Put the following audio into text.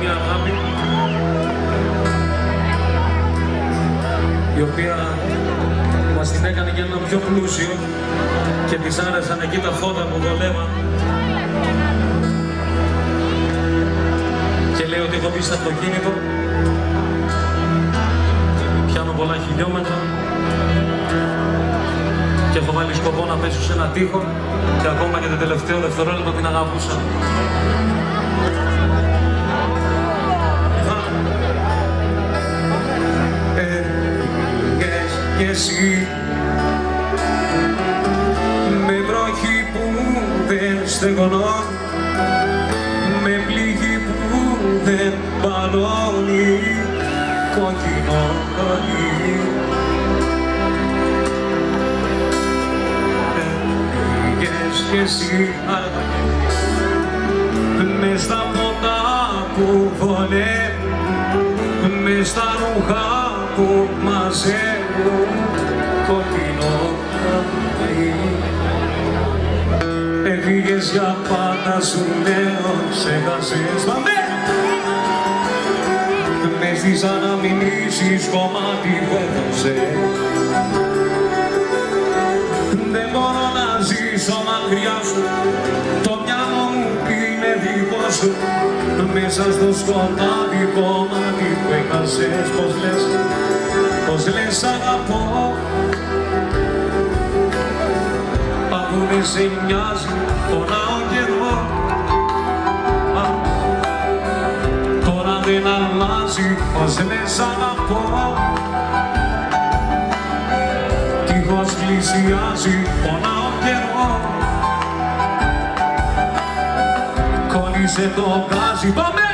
μια αγάπη η οποία μας την έκανε για ένα πιο πλούσιο και της άρεσαν εκεί τα φώτα που δολεύαν και λέει ότι έχω μπει στο αυτοκίνητο πιάνω πολλά χιλιόμετρα και έχω βάλει σκοπό να πέσω σε ένα τοίχο και ακόμα και το τελευταίο δευτερόλεπτο την αγαπούσα. Κι εσύ. Με βροχή που δεν στεγνώ με πληγή που δεν παλώνει κόκκινο χωρί Έρχες κι εσύ μες στα ποτά που βολεύουν μες στα ρούχα που μαζεύουν κόκκινο χαμί. Έφυγες για πάντα σου λέω, ξέχασες. Πάμε! Μες στις αναμνήσεις κομμάτι πέθωσε Δεν μπορώ να ζήσω μακριά σου. Το μυαλό μου είναι δικό σου. Μέσα στο σκοτάδι κομμάτι που έχασες Πώς λες, πώς λες αγαπώ. Αφού δεν σε νοιάζει πονάω κι εγώ. Α, Τώρα δεν αλλάζει πώς λες αγαπώ. Τυχώς πλησιάζει πονάω κι εγώ. Κόλλησε το γκάζι, πάμε!